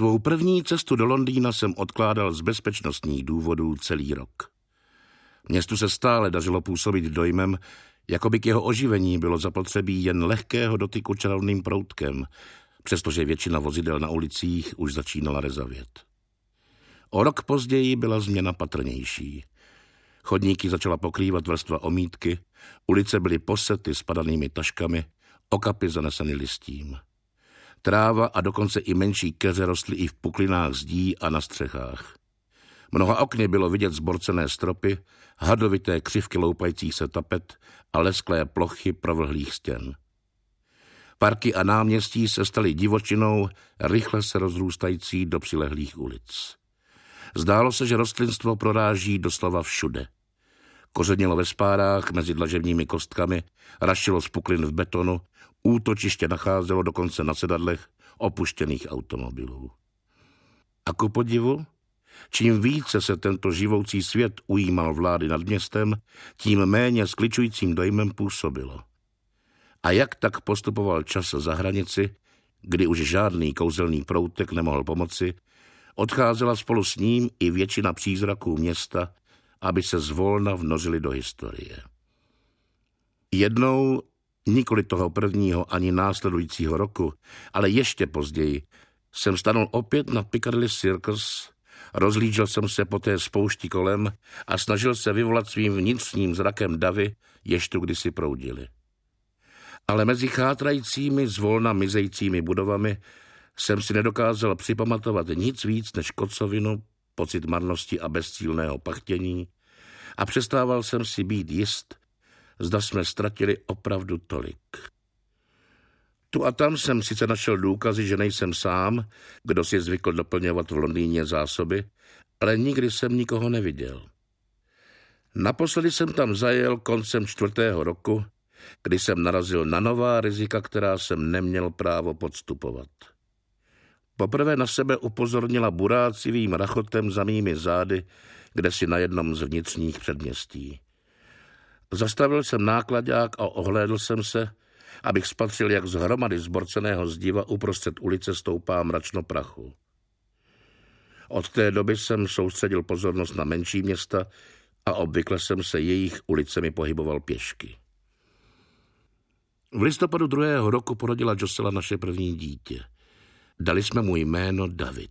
Svou první cestu do Londýna jsem odkládal z bezpečnostních důvodů celý rok. Městu se stále dařilo působit dojmem, jako by k jeho oživení bylo zapotřebí jen lehkého dotyku čarovným proutkem, přestože většina vozidel na ulicích už začínala rezavět. O rok později byla změna patrnější. Chodníky začala pokrývat vrstva omítky, ulice byly posety spadanými taškami, okapy zaneseny listím. Tráva a dokonce i menší keře rostly i v puklinách zdí a na střechách. Mnoha okny bylo vidět zborcené stropy, hadovité křivky loupajících se tapet a lesklé plochy provlhlých stěn. Parky a náměstí se staly divočinou, rychle se rozrůstající do přilehlých ulic. Zdálo se, že rostlinstvo proráží doslova všude. Kořenilo ve spárách mezi dlažebními kostkami, rašilo z puklin v betonu, útočiště nacházelo dokonce na sedadlech opuštěných automobilů. A ku podivu, čím více se tento živoucí svět ujímal vlády nad městem, tím méně skličujícím dojmem působilo. A jak tak postupoval čas za hranici, kdy už žádný kouzelný proutek nemohl pomoci, odcházela spolu s ním i většina přízraků města, aby se zvolna vnořili do historie. Jednou, nikoli toho prvního ani následujícího roku, ale ještě později, jsem stanul opět na Piccadilly Circus, rozlížel jsem se po té spoušti kolem a snažil se vyvolat svým vnitřním zrakem davy, jež tu kdysi proudili. Ale mezi chátrajícími, zvolna mizejícími budovami jsem si nedokázal připamatovat nic víc než kocovinu, pocit marnosti a bezcílného pachtění a přestával jsem si být jist, zda jsme ztratili opravdu tolik. Tu a tam jsem sice našel důkazy, že nejsem sám, kdo si zvykl doplňovat v Londýně zásoby, ale nikdy jsem nikoho neviděl. Naposledy jsem tam zajel koncem čtvrtého roku, kdy jsem narazil na nová rizika, která jsem neměl právo podstupovat. Poprvé na sebe upozornila burácivým rachotem za mými zády, kde si na jednom z vnitřních předměstí. Zastavil jsem nákladák a ohlédl jsem se, abych spatřil, jak z hromady zborceného zdiva uprostřed ulice stoupá mračno prachu. Od té doby jsem soustředil pozornost na menší města a obvykle jsem se jejich ulicemi pohyboval pěšky. V listopadu druhého roku porodila Josela naše první dítě – Dali jsme mu jméno David.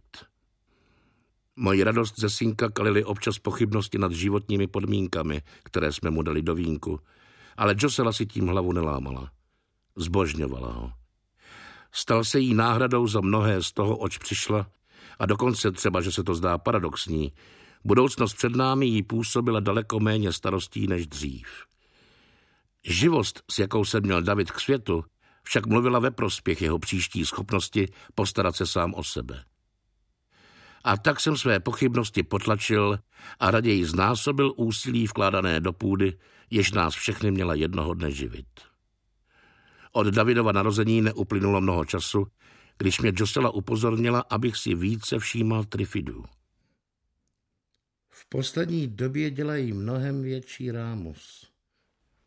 Moji radost ze synka kalili občas pochybnosti nad životními podmínkami, které jsme mu dali do vínku, ale Josela si tím hlavu nelámala. Zbožňovala ho. Stal se jí náhradou za mnohé z toho, oč přišla, a dokonce třeba, že se to zdá paradoxní, budoucnost před námi jí působila daleko méně starostí než dřív. Živost, s jakou se měl David k světu, však mluvila ve prospěch jeho příští schopnosti postarat se sám o sebe. A tak jsem své pochybnosti potlačil a raději znásobil úsilí vkládané do půdy, jež nás všechny měla jednoho dne živit. Od Davidova narození neuplynulo mnoho času, když mě Josela upozornila, abych si více všímal trifidů. V poslední době dělají mnohem větší rámus,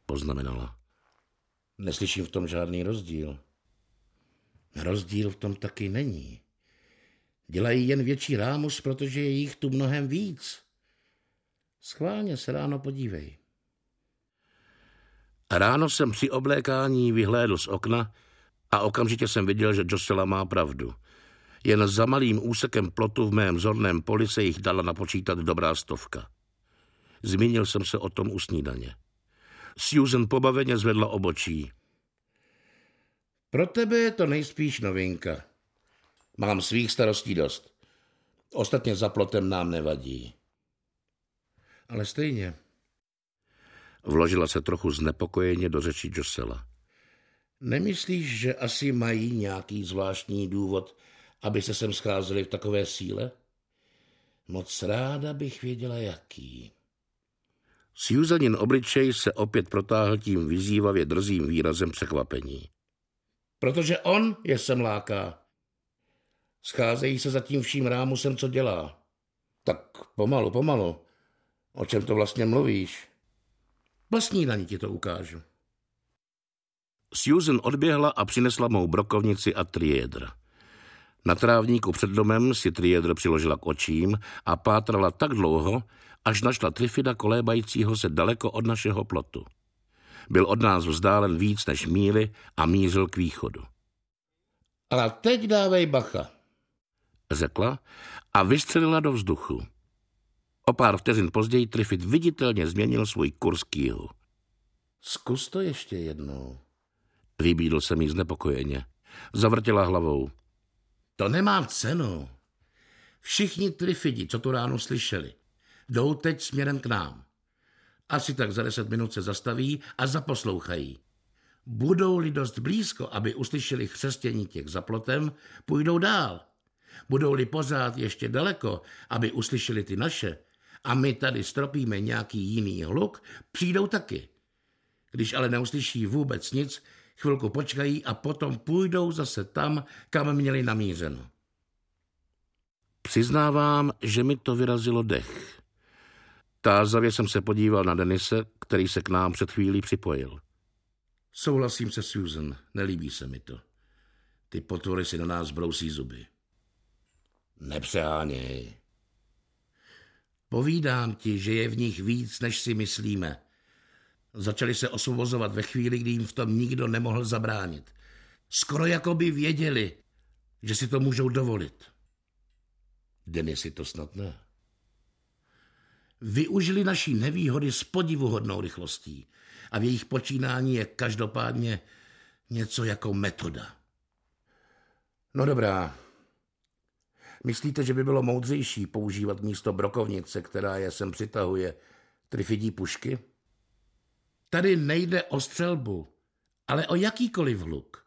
poznamenala. Neslyším v tom žádný rozdíl. Rozdíl v tom taky není. Dělají jen větší rámus, protože je jich tu mnohem víc. Schválně se ráno podívej. Ráno jsem při oblékání vyhlédl z okna a okamžitě jsem viděl, že Josela má pravdu. Jen za malým úsekem plotu v mém zorném poli se jich dala napočítat dobrá stovka. Zmínil jsem se o tom u snídaně. Susan pobaveně zvedla obočí. Pro tebe je to nejspíš novinka. Mám svých starostí dost. Ostatně za plotem nám nevadí. Ale stejně. Vložila se trochu znepokojeně do řeči Josela. Nemyslíš, že asi mají nějaký zvláštní důvod, aby se sem scházeli v takové síle? Moc ráda bych věděla, jaký. Susanin obličej se opět protáhl tím vyzývavě drzým výrazem překvapení. Protože on je sem láká. Scházejí se za tím vším rámusem, co dělá. Tak pomalu, pomalu. O čem to vlastně mluvíš? Vlastní na ní ti to ukážu. Susan odběhla a přinesla mou brokovnici a triédr. Na trávníku před domem si Triedr přiložila k očím a pátrala tak dlouho, až našla Trifida kolébajícího se daleko od našeho plotu. Byl od nás vzdálen víc než míly a mířil k východu. Ale teď dávej bacha, řekla a vystřelila do vzduchu. O pár vteřin později Trifid viditelně změnil svůj kurz k jihu. Zkus to ještě jednou. Vybídl jsem jí znepokojeně. Zavrtěla hlavou. To nemá cenu. Všichni Trifidi, co tu ráno slyšeli, jdou teď směrem k nám. Asi tak za deset minut se zastaví a zaposlouchají. Budou-li dost blízko, aby uslyšeli chřestění těch za plotem, půjdou dál. Budou-li pořád ještě daleko, aby uslyšeli ty naše, a my tady stropíme nějaký jiný hluk, přijdou taky. Když ale neuslyší vůbec nic, chvilku počkají a potom půjdou zase tam, kam měli namířeno. Přiznávám, že mi to vyrazilo dech. Tázavě jsem se podíval na Denise, který se k nám před chvílí připojil. Souhlasím se Susan, nelíbí se mi to. Ty potvory si na nás brousí zuby. Nepřeháněj. Povídám ti, že je v nich víc, než si myslíme. Začali se osvobozovat ve chvíli, kdy jim v tom nikdo nemohl zabránit. Skoro jako by věděli, že si to můžou dovolit. Denis si to snad ne. Využili naší nevýhody s podivuhodnou rychlostí a v jejich počínání je každopádně něco jako metoda. No dobrá. Myslíte, že by bylo moudřejší používat místo brokovnice, která je sem přitahuje, trifidí pušky? Tady nejde o střelbu, ale o jakýkoliv hluk.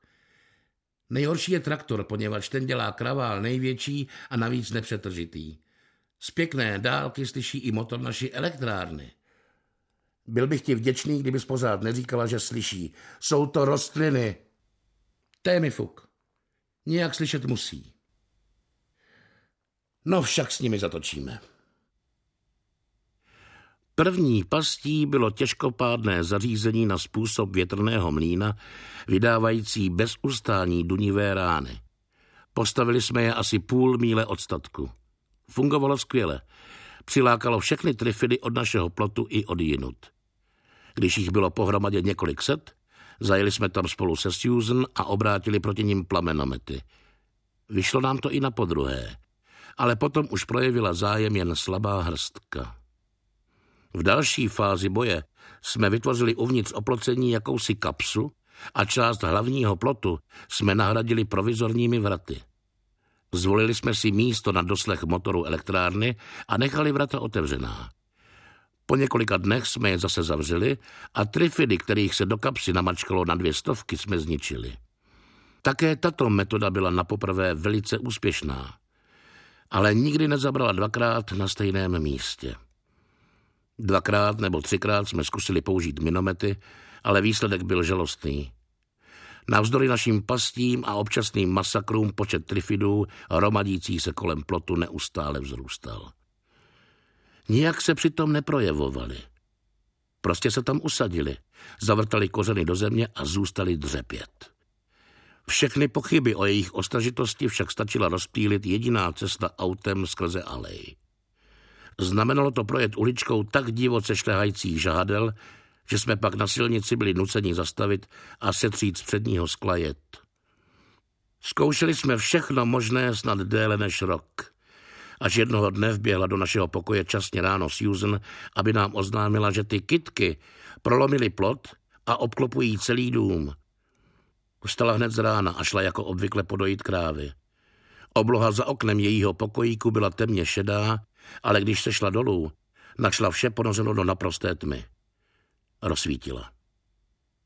Nejhorší je traktor, poněvadž ten dělá kravál největší a navíc nepřetržitý. Z pěkné dálky slyší i motor naší elektrárny. Byl bych ti vděčný, kdybys pořád neříkala, že slyší. Jsou to rostliny. To mi fuk. Nějak slyšet musí. No však s nimi zatočíme. První pastí bylo těžkopádné zařízení na způsob větrného mlína, vydávající bez ustání dunivé rány. Postavili jsme je asi půl míle od statku. Fungovalo skvěle. Přilákalo všechny trifidy od našeho plotu i od jinut. Když jich bylo pohromadě několik set, zajeli jsme tam spolu se Susan a obrátili proti ním plamenomety. Vyšlo nám to i na podruhé, ale potom už projevila zájem jen slabá hrstka. V další fázi boje jsme vytvořili uvnitř oplocení jakousi kapsu a část hlavního plotu jsme nahradili provizorními vraty. Zvolili jsme si místo na doslech motoru elektrárny a nechali vrata otevřená. Po několika dnech jsme je zase zavřeli a trifidy, kterých se do kapsy namačkalo na dvě stovky, jsme zničili. Také tato metoda byla na poprvé velice úspěšná, ale nikdy nezabrala dvakrát na stejném místě. Dvakrát nebo třikrát jsme zkusili použít minomety, ale výsledek byl žalostný. Navzdory našim pastím a občasným masakrům počet trifidů hromadící se kolem plotu neustále vzrůstal. Nijak se přitom neprojevovali. Prostě se tam usadili, zavrtali kořeny do země a zůstali dřepět. Všechny pochyby o jejich ostražitosti však stačila rozptýlit jediná cesta autem skrze alej. Znamenalo to projet uličkou tak divoce šlehajících žádel, že jsme pak na silnici byli nuceni zastavit a setřít z předního skla jet. Zkoušeli jsme všechno možné snad déle než rok. Až jednoho dne vběhla do našeho pokoje časně ráno Susan, aby nám oznámila, že ty kitky prolomily plot a obklopují celý dům. Vstala hned z rána a šla jako obvykle podojit krávy. Obloha za oknem jejího pokojíku byla temně šedá, ale když se šla dolů, našla vše ponořeno do naprosté tmy rozsvítila.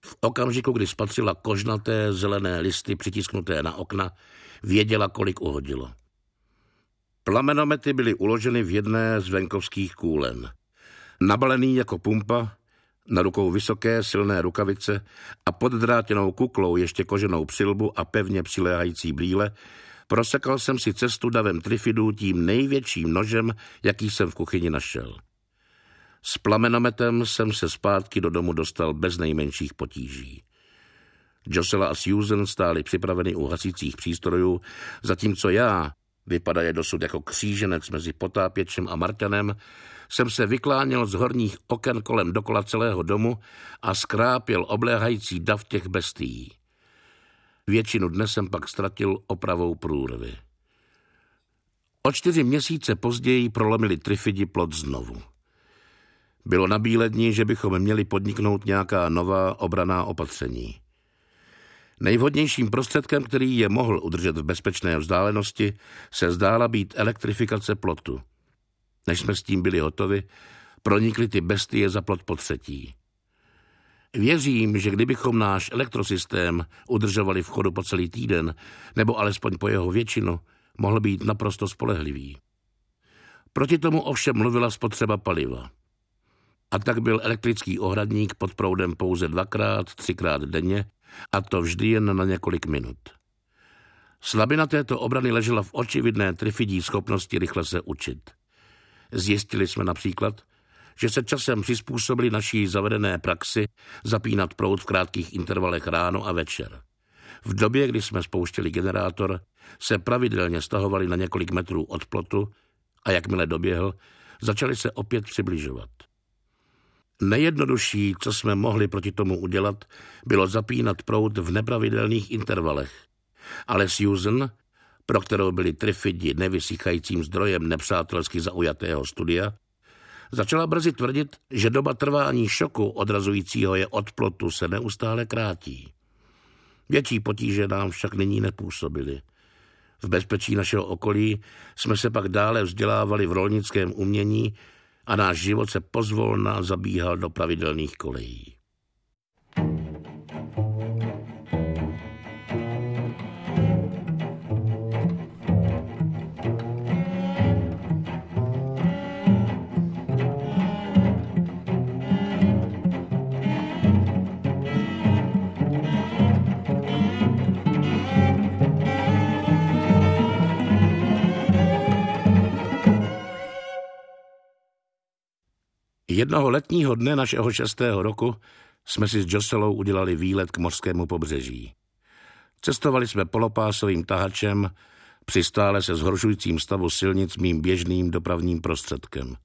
V okamžiku, kdy spatřila kožnaté zelené listy přitisknuté na okna, věděla, kolik uhodilo. Plamenomety byly uloženy v jedné z venkovských kůlen. Nabalený jako pumpa, na rukou vysoké silné rukavice a pod drátěnou kuklou ještě koženou přilbu a pevně přiléhající brýle, prosekal jsem si cestu davem trifidů tím největším nožem, jaký jsem v kuchyni našel. S plamenometem jsem se zpátky do domu dostal bez nejmenších potíží. Josela a Susan stáli připraveni u hasících přístrojů, zatímco já, vypadaje dosud jako kříženec mezi potápěčem a Martanem, jsem se vykláněl z horních oken kolem dokola celého domu a skrápěl obléhající dav těch bestií. Většinu dne jsem pak ztratil opravou průrvy. O čtyři měsíce později prolomili trifidi plot znovu. Bylo na dní, že bychom měli podniknout nějaká nová obraná opatření. Nejvhodnějším prostředkem, který je mohl udržet v bezpečné vzdálenosti, se zdála být elektrifikace plotu. Než jsme s tím byli hotovi, pronikly ty bestie za plot po třetí. Věřím, že kdybychom náš elektrosystém udržovali v chodu po celý týden, nebo alespoň po jeho většinu, mohl být naprosto spolehlivý. Proti tomu ovšem mluvila spotřeba paliva. A tak byl elektrický ohradník pod proudem pouze dvakrát, třikrát denně, a to vždy jen na několik minut. Slabina této obrany ležela v očividné trifidí schopnosti rychle se učit. Zjistili jsme například, že se časem přizpůsobili naší zavedené praxi zapínat proud v krátkých intervalech ráno a večer. V době, kdy jsme spouštěli generátor, se pravidelně stahovali na několik metrů od plotu a jakmile doběhl, začali se opět přibližovat. Nejjednodušší, co jsme mohli proti tomu udělat, bylo zapínat proud v nepravidelných intervalech. Ale Susan, pro kterou byli trifidi nevysychajícím zdrojem nepřátelsky zaujatého studia, začala brzy tvrdit, že doba trvání šoku odrazujícího je od plotu se neustále krátí. Větší potíže nám však nyní nepůsobily. V bezpečí našeho okolí jsme se pak dále vzdělávali v rolnickém umění a náš život se pozvolna zabíhal do pravidelných kolejí. Jednoho letního dne našeho šestého roku jsme si s Joselou udělali výlet k mořskému pobřeží. Cestovali jsme polopásovým tahačem, přistále se zhoršujícím stavu silnic mým běžným dopravním prostředkem.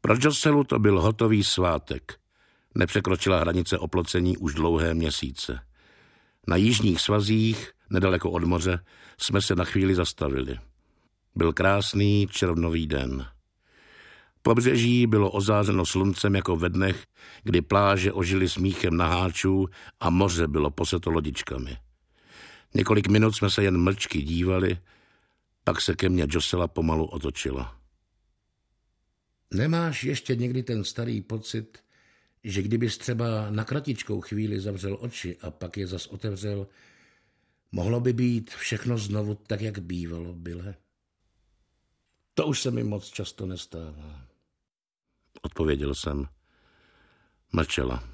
Pro Joselu to byl hotový svátek. Nepřekročila hranice oplocení už dlouhé měsíce. Na jižních svazích, nedaleko od moře, jsme se na chvíli zastavili. Byl krásný červnový den. Pobřeží bylo ozářeno sluncem jako ve dnech, kdy pláže ožily smíchem naháčů a moře bylo poseto lodičkami. Několik minut jsme se jen mlčky dívali, pak se ke mně Josela pomalu otočila. Nemáš ještě někdy ten starý pocit, že kdybys třeba na kratičkou chvíli zavřel oči a pak je zas otevřel, mohlo by být všechno znovu tak, jak bývalo, byle? To už se mi moc často nestává odpověděl jsem. Mlčela.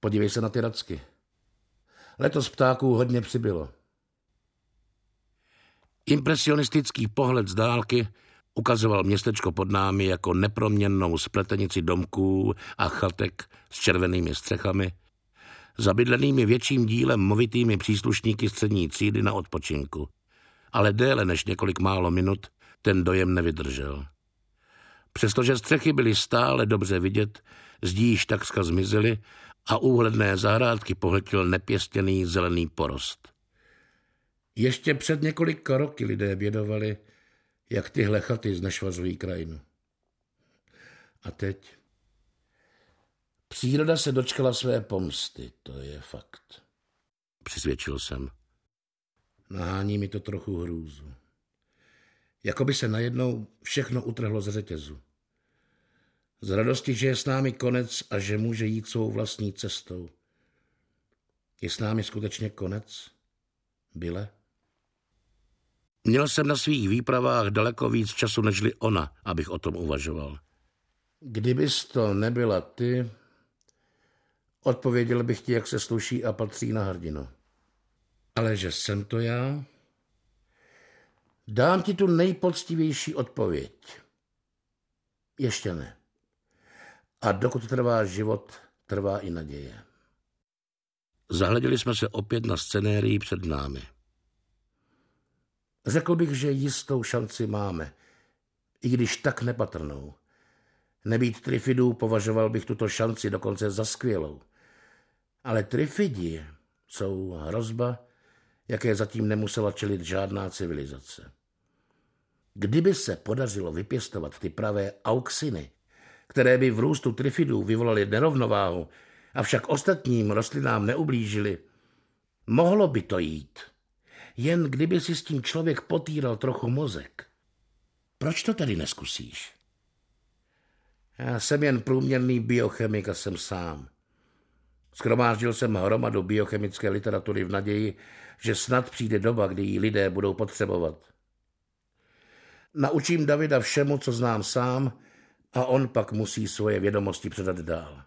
Podívej se na ty racky. Letos ptáků hodně přibylo. Impresionistický pohled z dálky ukazoval městečko pod námi jako neproměnnou spletenici domků a chatek s červenými střechami, zabydlenými větším dílem movitými příslušníky střední třídy na odpočinku. Ale déle než několik málo minut ten dojem nevydržel. Přestože střechy byly stále dobře vidět, zdíž takřka zmizely a úhledné zahrádky pohltil nepěstěný zelený porost. Ještě před několika roky lidé vědovali, jak tyhle chaty znešvazují krajinu. A teď? Příroda se dočkala své pomsty, to je fakt. Přisvědčil jsem. Nahání mi to trochu hrůzu. Jako by se najednou všechno utrhlo z řetězu. Z radosti, že je s námi konec a že může jít svou vlastní cestou. Je s námi skutečně konec? Byle? Měl jsem na svých výpravách daleko víc času nežli ona, abych o tom uvažoval. Kdybys to nebyla ty, odpověděl bych ti, jak se sluší a patří na hrdinu. Ale že jsem to já, dám ti tu nejpoctivější odpověď. Ještě ne. A dokud trvá život, trvá i naděje. Zahleděli jsme se opět na scenérii před námi. Řekl bych, že jistou šanci máme, i když tak nepatrnou. Nebýt trifidů, považoval bych tuto šanci dokonce za skvělou. Ale trifidi jsou hrozba, jaké zatím nemusela čelit žádná civilizace. Kdyby se podařilo vypěstovat ty pravé auxiny, které by v růstu trifidů vyvolaly nerovnováhu, avšak ostatním rostlinám neublížili, mohlo by to jít. Jen kdyby si s tím člověk potýral trochu mozek. Proč to tady neskusíš? Já jsem jen průměrný biochemik a jsem sám. Skromáždil jsem hromadu biochemické literatury v naději, že snad přijde doba, kdy ji lidé budou potřebovat. Naučím Davida všemu, co znám sám, a on pak musí svoje vědomosti předat dál.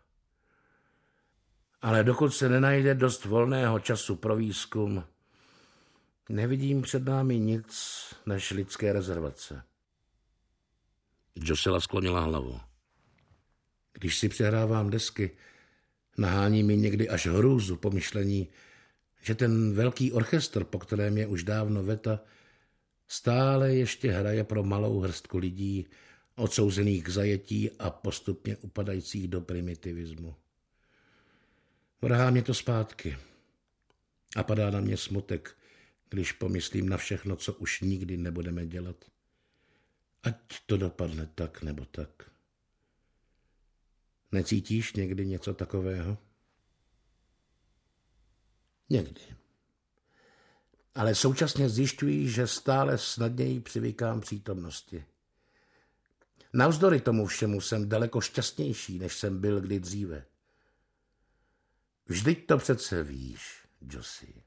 Ale dokud se nenajde dost volného času pro výzkum, nevidím před námi nic než lidské rezervace. Josela sklonila hlavu. Když si přehrávám desky, nahání mi někdy až hrůzu pomyšlení, že ten velký orchestr, po kterém je už dávno veta, stále ještě hraje pro malou hrstku lidí, odsouzených k zajetí a postupně upadajících do primitivismu. Vrhá mě to zpátky a padá na mě smutek, když pomyslím na všechno, co už nikdy nebudeme dělat. Ať to dopadne tak nebo tak. Necítíš někdy něco takového? Někdy. Ale současně zjišťuji, že stále snadněji přivykám přítomnosti. Navzdory tomu všemu jsem daleko šťastnější, než jsem byl kdy dříve. Vždyť to přece víš, Josie.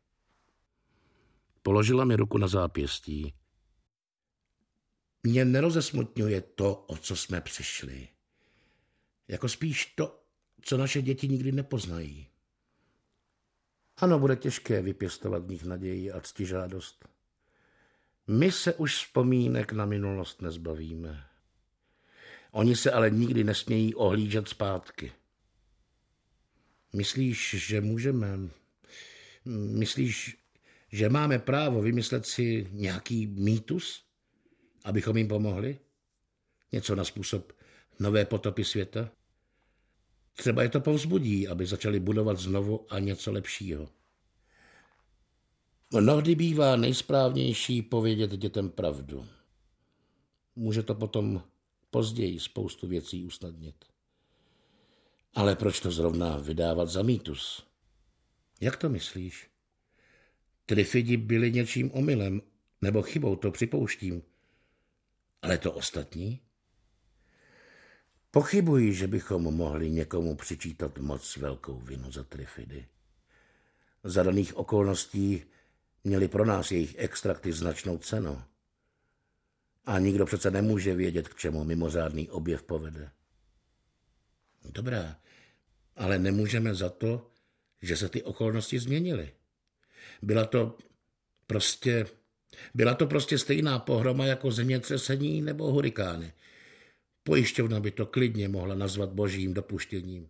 Položila mi ruku na zápěstí. Mě nerozesmutňuje to, o co jsme přišli. Jako spíš to, co naše děti nikdy nepoznají. Ano, bude těžké vypěstovat v nich naději a ctižádost. My se už vzpomínek na minulost nezbavíme. Oni se ale nikdy nesmějí ohlížet zpátky. Myslíš, že můžeme? Myslíš, že máme právo vymyslet si nějaký mýtus, abychom jim pomohli? Něco na způsob nové potopy světa? Třeba je to povzbudí, aby začali budovat znovu a něco lepšího. Mnohdy bývá nejsprávnější povědět dětem pravdu. Může to potom později spoustu věcí usnadnit. Ale proč to zrovna vydávat za mýtus? Jak to myslíš? Trifidi byli něčím omylem, nebo chybou, to připouštím. Ale to ostatní? Pochybuji, že bychom mohli někomu přičítat moc velkou vinu za trifidy. Za daných okolností měli pro nás jejich extrakty značnou cenu. A nikdo přece nemůže vědět, k čemu mimořádný objev povede. Dobrá, ale nemůžeme za to, že se ty okolnosti změnily. Byla to prostě, byla to prostě stejná pohroma jako zemětřesení nebo hurikány. Pojišťovna by to klidně mohla nazvat božím dopuštěním.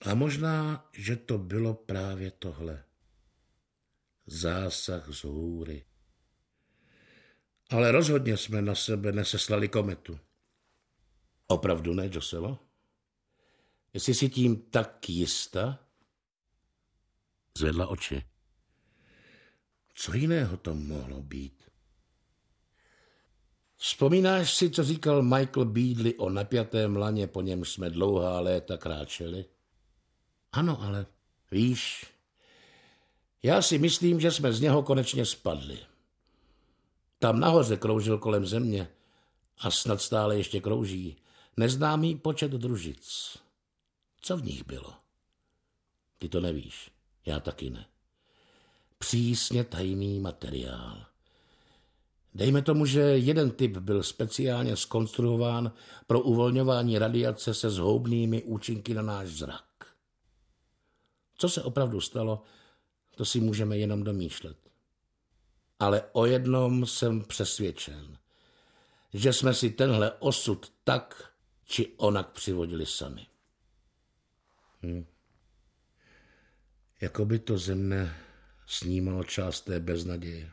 A možná, že to bylo právě tohle. Zásah z hůry. Ale rozhodně jsme na sebe neseslali kometu. Opravdu ne, Joselo? Jsi si tím tak jista? Zvedla oči. Co jiného to mohlo být? Vzpomínáš si, co říkal Michael Beadley o napjatém laně, po něm jsme dlouhá léta kráčeli? Ano, ale víš, já si myslím, že jsme z něho konečně spadli. Tam nahoře kroužil kolem země a snad stále ještě krouží neznámý počet družic. Co v nich bylo? Ty to nevíš, já taky ne. Přísně tajný materiál. Dejme tomu, že jeden typ byl speciálně skonstruován pro uvolňování radiace se zhoubnými účinky na náš zrak. Co se opravdu stalo, to si můžeme jenom domýšlet. Ale o jednom jsem přesvědčen, že jsme si tenhle osud tak či onak přivodili sami. Hm. Jako by to ze mne snímalo část té beznaděje.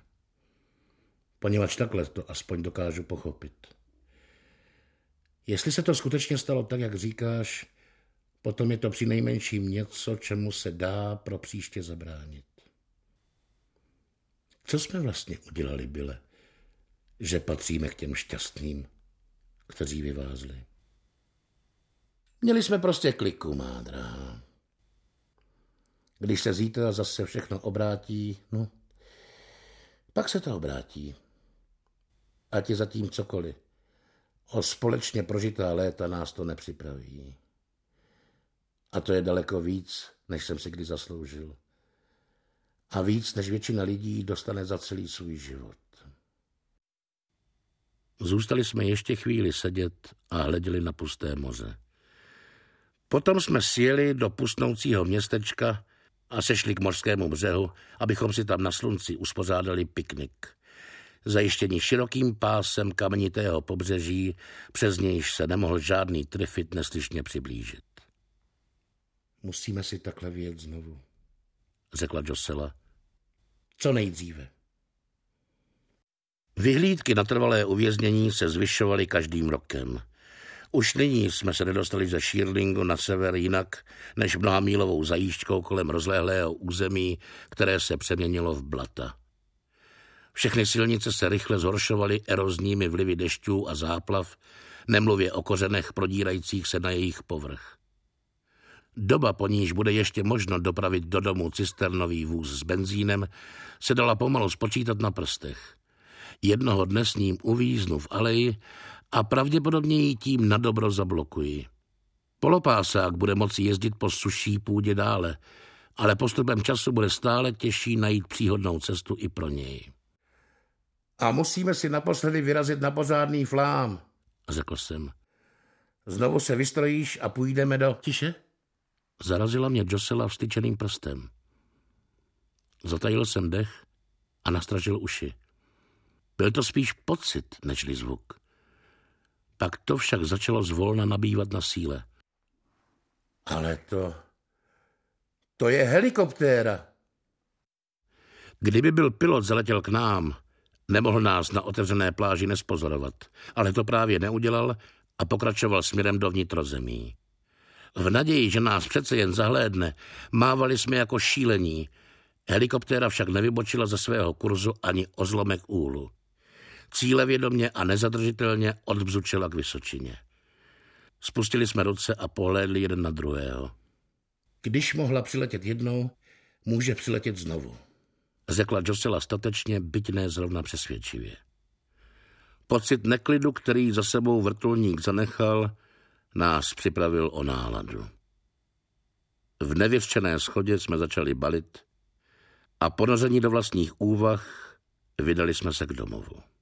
Poněvadž takhle to aspoň dokážu pochopit. Jestli se to skutečně stalo tak, jak říkáš, potom je to při nejmenším něco, čemu se dá pro příště zabránit. Co jsme vlastně udělali, Byle, že patříme k těm šťastným, kteří vyvázli? Měli jsme prostě kliku, má drahá. Když se zítra zase všechno obrátí, no, pak se to obrátí. Ať je zatím cokoliv. O společně prožitá léta nás to nepřipraví. A to je daleko víc, než jsem si kdy zasloužil. A víc, než většina lidí dostane za celý svůj život. Zůstali jsme ještě chvíli sedět a hleděli na pusté moře. Potom jsme sjeli do pustnoucího městečka a sešli k mořskému břehu, abychom si tam na slunci uspořádali piknik. Zajištění širokým pásem kamenitého pobřeží, přes nějž se nemohl žádný trifit neslyšně přiblížit. Musíme si takhle vyjet znovu, řekla Josela. Co nejdříve. Vyhlídky na trvalé uvěznění se zvyšovaly každým rokem. Už nyní jsme se nedostali ze Shearlingu na sever jinak, než mnohamílovou zajížďkou kolem rozlehlého území, které se přeměnilo v blata. Všechny silnice se rychle zhoršovaly erozními vlivy dešťů a záplav, nemluvě o kořenech prodírajících se na jejich povrch. Doba, po níž bude ještě možno dopravit do domu cisternový vůz s benzínem, se dala pomalu spočítat na prstech. Jednoho dne s ním uvíznu v aleji a pravděpodobně ji tím na dobro zablokuji. Polopásák bude moci jezdit po suší půdě dále, ale postupem času bude stále těžší najít příhodnou cestu i pro něj. A musíme si naposledy vyrazit na pořádný flám, řekl jsem. Znovu se vystrojíš a půjdeme do... Tiše? Zarazila mě Josela vstyčeným prstem. Zatajil jsem dech a nastražil uši. Byl to spíš pocit, nežli zvuk. Pak to však začalo zvolna nabývat na síle. Ale to... To je helikoptéra. Kdyby byl pilot zaletěl k nám, nemohl nás na otevřené pláži nespozorovat, ale to právě neudělal a pokračoval směrem do vnitrozemí. V naději, že nás přece jen zahlédne, mávali jsme jako šílení. Helikoptéra však nevybočila ze svého kurzu ani o zlomek úlu. Cílevědomě a nezadržitelně odbzučila k Vysočině. Spustili jsme ruce a pohlédli jeden na druhého. Když mohla přiletět jednou, může přiletět znovu. Řekla Josela statečně, byť ne zrovna přesvědčivě. Pocit neklidu, který za sebou vrtulník zanechal, nás připravil o náladu. V nevěřčené schodě jsme začali balit a ponoření do vlastních úvah vydali jsme se k domovu.